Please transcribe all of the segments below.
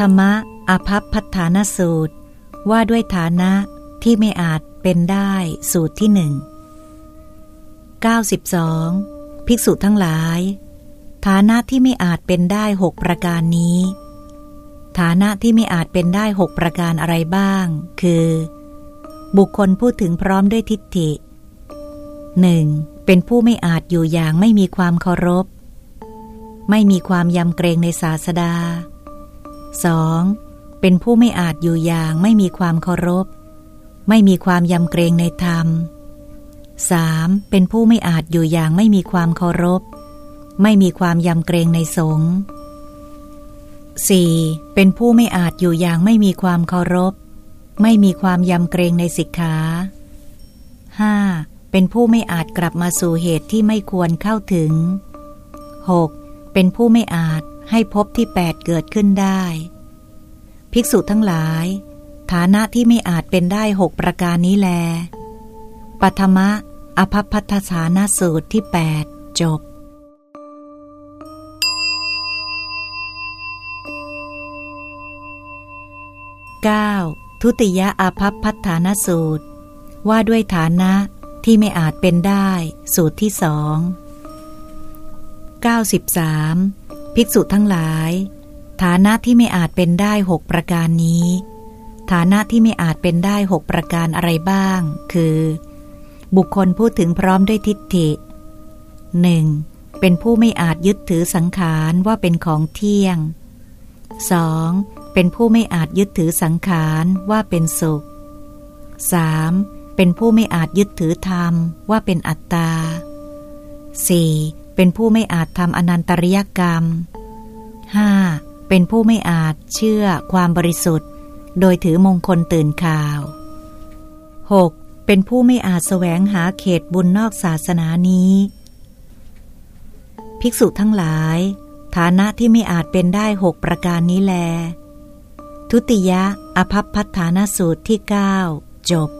ฐมะอภัพพัฒานสูตร ว่าด้วยฐานะที่ไม่อาจเป็นได้สูตรที่หนึ่ง92 ภิกษุทั้งหลาย ฐานะที่ไม่อาจเป็นได้หกประการนี้ ฐานะที่ไม่อาจเป็นได้หกประการอะไรบ้าง คือ บุคคลพูดถึงพร้อมด้วยทิฏฐิหนึ่งเป็นผู้ไม่อาจอยู่อย่างไม่มีความเคารพ ไม่มีความยำเกรงในศาสดา 2. เป็นผู้ไม่อาจอยู่อย่างไม่มีความเคารพ ไม่มีความยำเกรงในธรรม 3. เป็นผู้ไม่อาจอยู่อย่างไม่มีความเคารพ ไม่มีความยำเกรงในสงฆ์ 4. เป็นผู้ไม่อาจอยู่อย่างไม่มีความเคารพ ไม่มีความยำเกรงในสิกขา 5. เป็นผู้ไม่อาจกลับมาสู่เหตุที่ไม่ควรเข้าถึง 6. เป็นผู้ไม่อาจ ให้พบที่แปดเกิดขึ้นได้ ภิกษุทั้งหลาย ฐานะที่ไม่อาจเป็นได้หกประการนี้แล ปัทมะอภพัทฐานาสูตรที่แปดจบ 9. ทุติยอาภัพพัฒานสูตร ว่าด้วยฐานะที่ไม่อาจเป็นได้ สูตรที่สอง 93. ภิกษุทั้งหลาย ฐานะที่ไม่อาจเป็นได้หกประการนี้ ฐานะที่ไม่อาจเป็นได้หกประการอะไรบ้าง คือ บุคคลพูดถึงพร้อมด้วยทิฏฐิหนึ่งเป็นผู้ไม่อาจยึดถือสังขารว่าเป็นของเที่ยง 2. เป็นผู้ไม่อาจยึดถือสังขารว่าเป็นสุข 3. เป็นผู้ไม่อาจยึดถือธรรมว่าเป็นอัตตา 4. เป็นผู้ไม่อาจทำอนันตริยกรรม 5. เป็นผู้ไม่อาจเชื่อความบริสุทธิ์ โดยถือมงคลตื่นข่าว 6. เป็นผู้ไม่อาจแสวงหาเขตบุญนอกศาสนานี้ ภิกษุทั้งหลาย ฐานะที่ไม่อาจเป็นได้หกประการนี้แล ทุติยะอภัพพัฒานสูตรที่ 9 จบ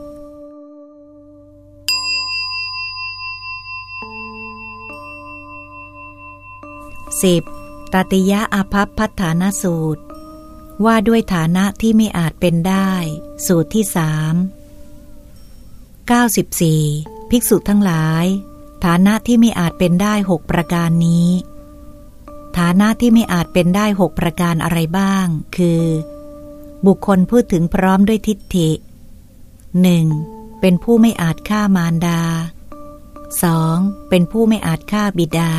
10. ตติยะอาภัพพัฒานสูตร ว่าด้วยฐานะที่ไม่อาจเป็นได้ สูตรที่สาม94 ภิกษุทั้งหลาย ฐานะที่ไม่อาจเป็นได้หกประการนี้ ฐานะที่ไม่อาจเป็นได้หกประการอะไรบ้าง คือ บุคคลพูดถึงพร้อมด้วยทิฏฐิหนึ่งเป็นผู้ไม่อาจฆ่ามารดา 2. เป็นผู้ไม่อาจฆ่าบิดา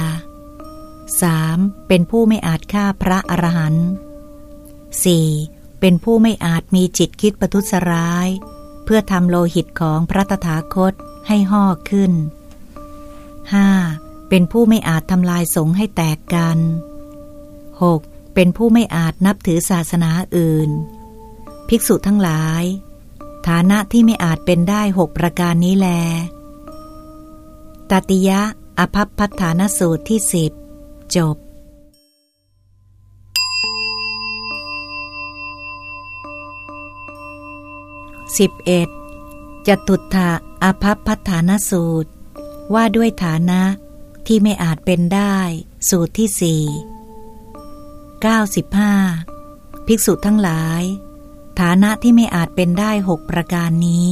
3. เป็นผู้ไม่อาจฆ่าพระอรหันต์ 4. เป็นผู้ไม่อาจมีจิตคิดประทุษร้าย เพื่อทำโลหิตของพระตถาคตให้ห่อขึ้น 5. เป็นผู้ไม่อาจทำลายสงฆ์ให้แตกกัน 6. เป็นผู้ไม่อาจนับถือศาสนาอื่น ภิกษุทั้งหลาย ฐานะที่ไม่อาจเป็นได้หกประการนี้แล ตติยะอภัพพัฒานสูตรที่สิบ จบ 11. จตุถะอภัพพัฒานสูตร ว่าด้วยฐานะที่ไม่อาจเป็นได้สูตรที่สี่95ภิกษุทั้งหลาย ฐานะที่ไม่อาจเป็นได้หกประการนี้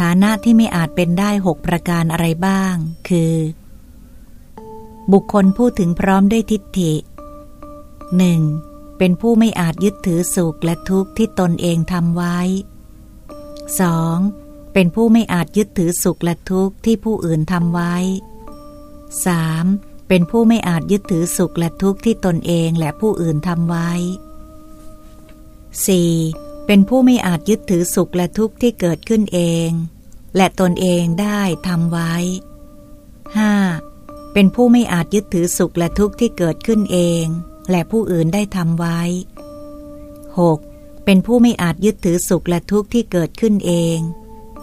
ฐานะที่ไม่อาจเป็นได้หกประการอะไรบ้าง คือ บุคคลพูดถึงพร้อมด้วยทิฏฐิหนึ่งเป็นผู้ไม่อาจยึดถือสุขและทุกข์ที่ตนเองทำไว้ 2. เป็นผู้ไม่อาจยึดถือสุขและทุกข์ที่ผู้อื่นทำไว้ 3. เป็นผู้ไม่อาจยึดถือสุขและทุกข์ที่ตนเองและผู้อื่นทำไว้ 4. เป็นผู้ไม่อาจยึดถือสุขและทุกข์ที่เกิดขึ้นเอง และตนเองได้ทำไว้ 5. เป็นผู้ไม่อาจยึดถือสุขและทุกข์ที่เกิดขึ้นเอง และผู้อื่นได้ทำไว้ 6. เป็นผู้ไม่อาจยึดถือสุขและทุกข์ที่เกิดขึ้นเอง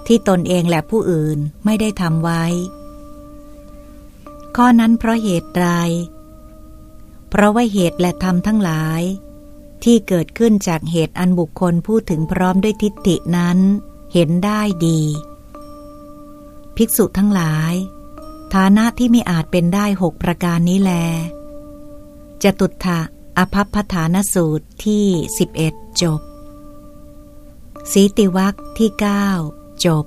ที่ตนเองและผู้อื่นไม่ได้ทำไว้ ข้อนั้นเพราะเหตุใดเพราะว่าเหตุและธรรมทั้งหลาย ที่เกิดขึ้นจากเหตุอันบุคคลพูดถึงพร้อมด้วยทิฏฐินั้น เห็นได้ดี ภิกษุทั้งหลาย ฐานะที่ไม่อาจเป็นได้หกประการนี้แลจะตุถะอภพฐานสูตรที่ 11 จบ สีติวัคที่ 9 จบ